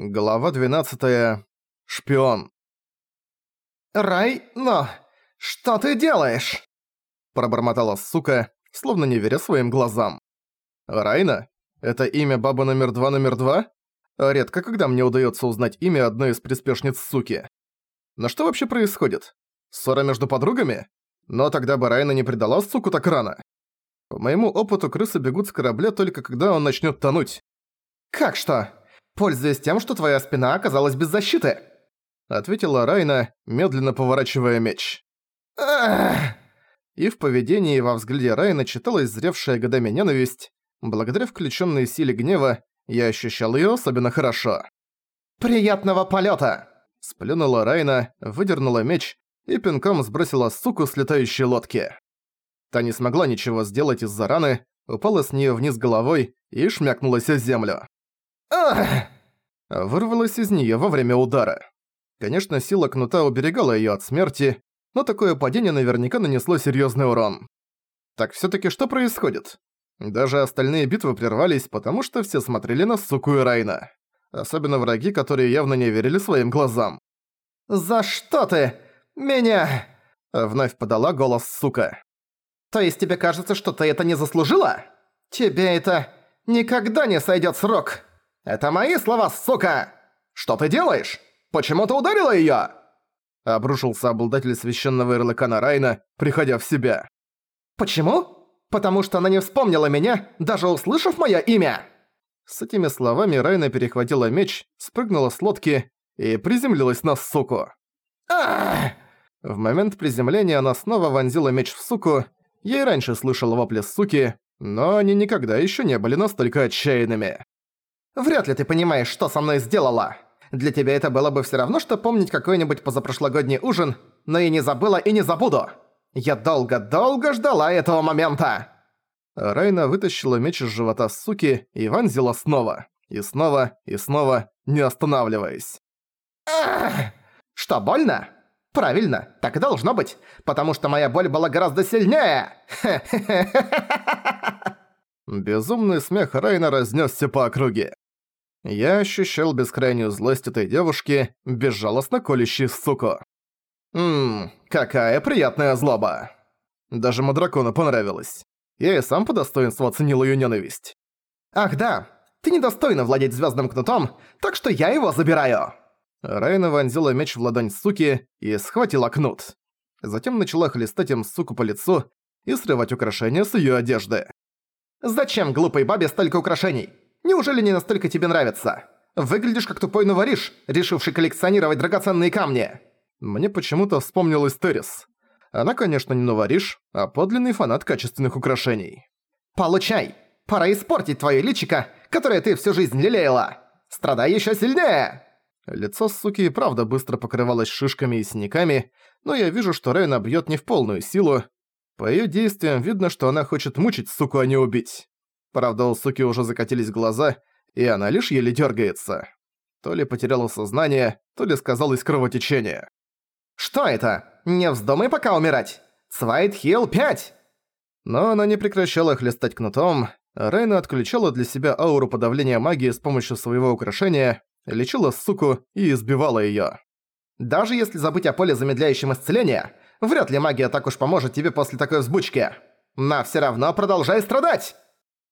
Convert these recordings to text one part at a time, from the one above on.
Глава 12. Шпион. «Рай, но что ты делаешь?» Пробормотала сука, словно не веря своим глазам. Райна? Это имя бабы номер два номер два? Редко когда мне удается узнать имя одной из приспешниц суки. Но что вообще происходит? Ссора между подругами? Но тогда бы Райна не предала суку так рано. По моему опыту, крысы бегут с корабля только когда он начнет тонуть. «Как что? Пользуясь тем, что твоя спина оказалась без защиты!» Ответила Райна, медленно поворачивая меч. И в поведении и во взгляде Райна читалась зревшая годами ненависть. Благодаря включенной силе гнева я ощущал ее особенно хорошо. «Приятного полета! Сплюнула Райна, выдернула меч и пинком сбросила суку с летающей лодки. Та не смогла ничего сделать из-за раны, упала с нее вниз головой и шмякнулась о землю. Ах! Вырвалась из нее во время удара. Конечно, сила кнута уберегала ее от смерти, но такое падение наверняка нанесло серьезный урон. Так все таки что происходит? Даже остальные битвы прервались, потому что все смотрели на суку и Райна. Особенно враги, которые явно не верили своим глазам. «За что ты? Меня?» Вновь подала голос сука. «То есть тебе кажется, что ты это не заслужила? Тебе это никогда не сойдет с рук! Это мои слова, сука! Что ты делаешь? Почему ты ударила её?» Обрушился обладатель священного ярлыка на Райна, приходя в себя. «Почему? Потому что она не вспомнила меня, даже услышав моё имя!» С этими словами Райна перехватила меч, спрыгнула с лодки и приземлилась на суку. Ах! В момент приземления она снова вонзила меч в суку. Я и раньше слышал вопли суки, но они никогда ещё не были настолько отчаянными. Вряд ли ты понимаешь, что со мной сделала. Для тебя это было бы всё равно, что помнить какой-нибудь позапрошлогодний ужин, но и не забыла и не забуду. Я долго-долго ждала этого момента. Райна вытащила меч из живота суки и вонзила снова. И снова, и снова, не останавливаясь. Ах! Что, больно? Правильно, так и должно быть, потому что моя боль была гораздо сильнее. Безумный смех Райна разнесся по округе. Я ощущал бескрайнюю злость этой девушки, безжалостно колющей суку. Ммм, какая приятная злоба. Даже Мадракону понравилось. Я и сам по достоинству оценил её ненависть. Ах да, ты недостойна владеть звездным кнутом, так что я его забираю. Райна вонзила меч в ладонь суки и схватила кнут. Затем начала хлестать им суку по лицу и срывать украшения с её одежды. Зачем глупой бабе столько украшений? Неужели не настолько тебе нравится? Выглядишь как тупой новориш, решивший коллекционировать драгоценные камни. Мне почему-то вспомнилась Террис. Она, конечно, не новориш, а подлинный фанат качественных украшений. Получай! Пора испортить твоё личико, которое ты всю жизнь лелеяла! Страдай ещё сильнее! Лицо суки и правда быстро покрывалось шишками и синяками, но я вижу, что Рейна бьёт не в полную силу. По её действиям видно, что она хочет мучить суку, а не убить. Правда, у суки уже закатились глаза, и она лишь еле дёргается. То ли потеряла сознание, то ли сказалось кровотечение. Что это? Не вздумай пока умирать! Свайт Хилл 5! Но она не прекращала хлестать кнутом. Рейна отключала для себя ауру подавления магии с помощью своего украшения, лечила суку и избивала её. Даже если забыть о поле замедляющем исцеление, вряд ли магия так уж поможет тебе после такой взбучки. Но всё равно продолжай страдать!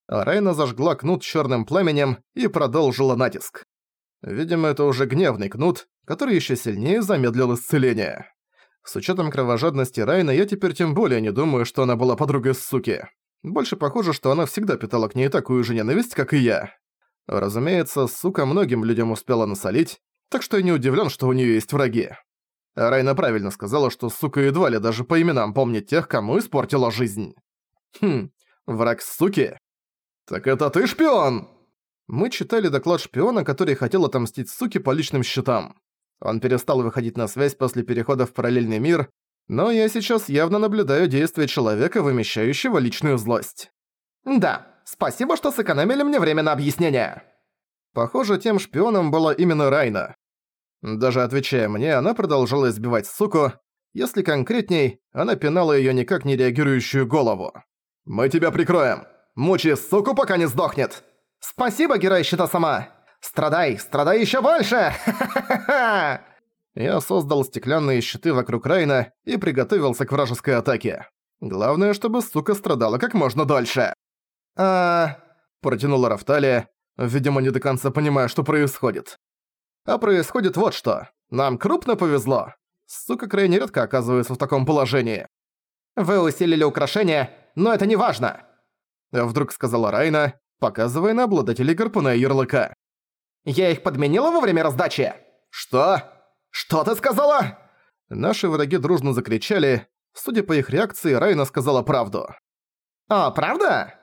Рейна зажгла кнут чёрным пламенем и продолжила натиск. Видимо, это уже гневный кнут, который ещё сильнее замедлил исцеление. С учётом кровожадности Райна я теперь тем более не думаю, что она была подругой суки. Больше похоже, что она всегда питала к ней такую же ненависть, как и я. Разумеется, сука многим людям успела насолить, так что я не удивлен, что у нее есть враги. Райна правильно сказала, что сука едва ли даже по именам помнит тех, кому испортила жизнь. Хм, враг суки? Так это ты шпион? Мы читали доклад шпиона, который хотел отомстить суке по личным счетам. Он перестал выходить на связь после перехода в параллельный мир, но я сейчас явно наблюдаю действия человека, вымещающего личную злость. Да, спасибо, что сэкономили мне время на объяснение. Похоже, тем шпионом была именно Райна. Даже отвечая мне, она продолжала избивать суку. Если конкретней, она пинала её никак не реагирующую голову. «Мы тебя прикроем! Мучи суку, пока не сдохнет!» «Спасибо, герой щита сама! Страдай, страдай ещё больше! Я создал стеклянные щиты вокруг Райна и приготовился к вражеской атаке. Главное, чтобы сука страдала как можно дольше. а Протянула Рафталия, видимо, не до конца понимая, что происходит. А происходит вот что. Нам крупно повезло. Сука крайне редко оказывается в таком положении. Вы усилили украшения, но это не важно. Вдруг сказала Райна, показывая на обладателей гарпуна и ярлыка. Я их подменила во время раздачи. Что? Что ты сказала? Наши враги дружно закричали. Судя по их реакции, Райна сказала правду. «А, правда?»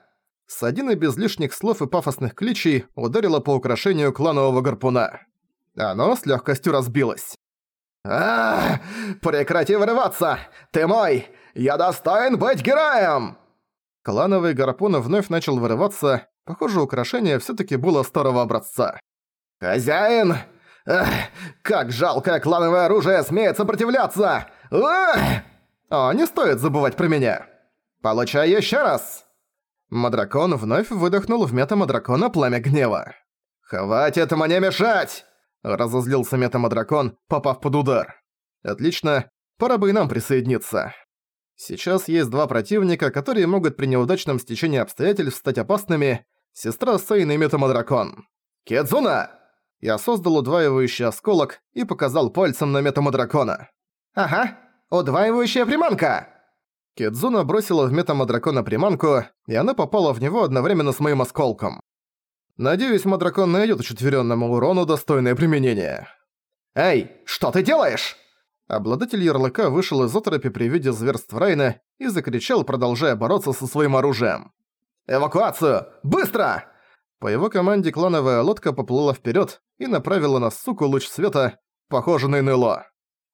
Садина без лишних слов и пафосных кличей ударила по украшению кланового гарпуна. Оно с легкостью разбилось. а, Прекрати вырываться! Ты мой! Я достоин быть героем!» Клановый гарпун вновь начал вырываться. Похоже, украшение все таки было старого образца. «Хозяин! Эх, как жалкое клановое оружие смеет сопротивляться! Эх! О, не стоит забывать про меня. Получай еще раз!» Мадракон вновь выдохнул в метамадракона пламя гнева. «Хватит мне мешать!» Разозлился метамадракон, попав под удар. Отлично, пора бы и нам присоединиться. Сейчас есть два противника, которые могут при неудачном стечении обстоятельств стать опасными. Сестра Сейн и метамадракон. «Кедзуна!» Я создал удваивающий осколок и показал пальцем на метамадракона. «Ага, удваивающая приманка!» Кедзуна бросила в метамадракона приманку, и она попала в него одновременно с моим осколком. Надеюсь, мадракон найдет учетверенному урону достойное применение. «Эй, что ты делаешь?» Обладатель ярлыка вышел из оторопи при виде зверств Райна и закричал, продолжая бороться со своим оружием. «Эвакуацию! Быстро!» По его команде клановая лодка поплыла вперед и направила на суку луч света, похожий на НЛО.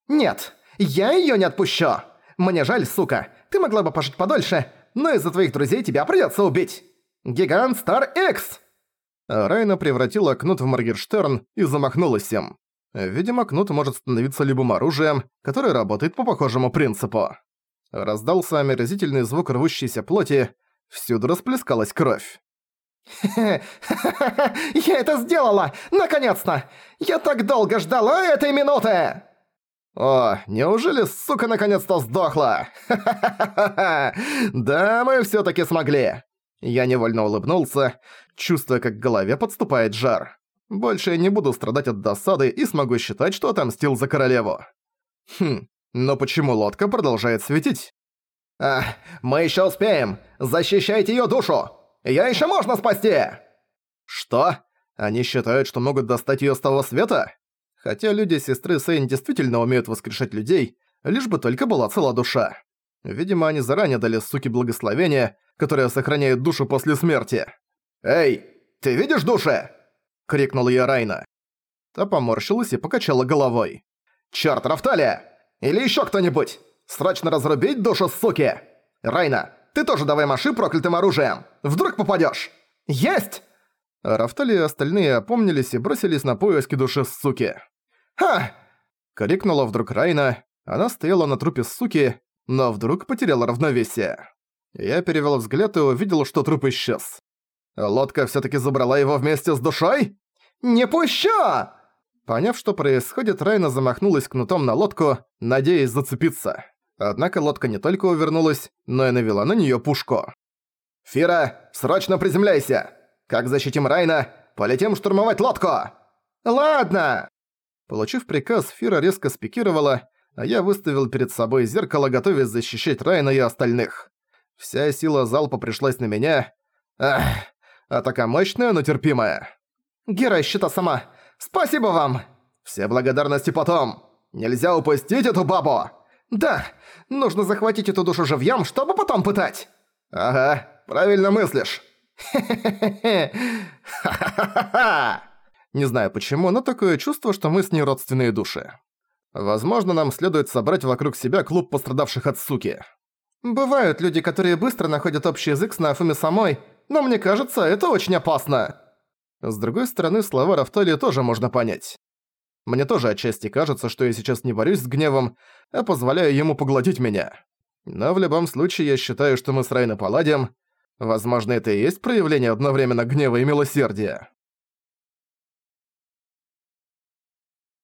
«Нет, я ее не отпущу! Мне жаль, сука, ты могла бы пожить подольше, но из-за твоих друзей тебя придется убить! Гигант Стар Икс!» Райна превратила кнут в Моргенштерн и замахнулась им. Видимо, кнут может становиться любым оружием, которое работает по похожему принципу. Раздался омерзительный звук рвущейся плоти, всюду расплескалась кровь. «Я это сделала! Наконец-то! Я так долго ждала этой минуты!» «О, неужели сука наконец-то сдохла? Да, мы всё-таки смогли!» Я невольно улыбнулся, чувствуя, как к голове подступает жар. Больше я не буду страдать от досады и смогу считать, что отомстил за королеву. Хм, но почему лодка продолжает светить? «А, мы ещё успеем! Защищайте её душу! Я ещё можно спасти!» Что? Они считают, что могут достать её с того света? Хотя люди сестры Сейн действительно умеют воскрешать людей, лишь бы только была цела душа. Видимо, они заранее дали суке благословение, которое сохраняет душу после смерти. «Эй, ты видишь души?» — крикнул я Райна. Та поморщилась и покачала головой. «Чёрт, Рафталия! Или ещё кто-нибудь! Срочно разрубить душу суки! Райна, ты тоже давай маши проклятым оружием! Вдруг попадёшь! Есть!» Рафтали и остальные опомнились и бросились на поиски души суки. «Ха!» — крикнула вдруг Райна. Она стояла на трупе суки, но вдруг потеряла равновесие. Я перевел взгляд и увидел, что труп исчез. Лодка всё-таки забрала его вместе с душой? «Не пущу!» Поняв, что происходит, Райна замахнулась кнутом на лодку, надеясь зацепиться. Однако лодка не только увернулась, но и навела на неё пушку. «Фира, срочно приземляйся! Как защитим Райна, полетим штурмовать лодку!» «Ладно!» Получив приказ, Фира резко спикировала, а я выставил перед собой зеркало, готовясь защищать Райна и остальных. Вся сила залпа пришлась на меня. Ах, атака мощная, но терпимая. «Герой щита сама! Спасибо вам!» «Все благодарности потом! Нельзя упустить эту бабу!» «Да, нужно захватить эту душу живьём, чтобы потом пытать!» «Ага, правильно мыслишь!» Не знаю почему, но такое чувство, что мы с ней родственные души. Возможно, нам следует собрать вокруг себя клуб пострадавших от суки. Бывают люди, которые быстро находят общий язык с Нафуми самой, но мне кажется, это очень опасно. С другой стороны, слова Рафтали тоже можно понять. Мне тоже отчасти кажется, что я сейчас не борюсь с гневом, а позволяю ему поглотить меня. Но в любом случае я считаю, что мы с Райна поладим. Возможно, это и есть проявление одновременно гнева и милосердия.